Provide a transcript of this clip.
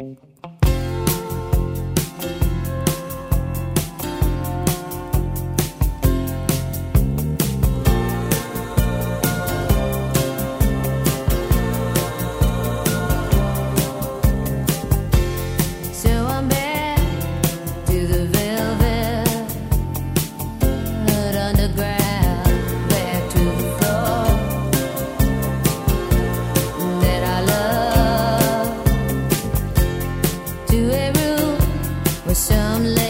you sound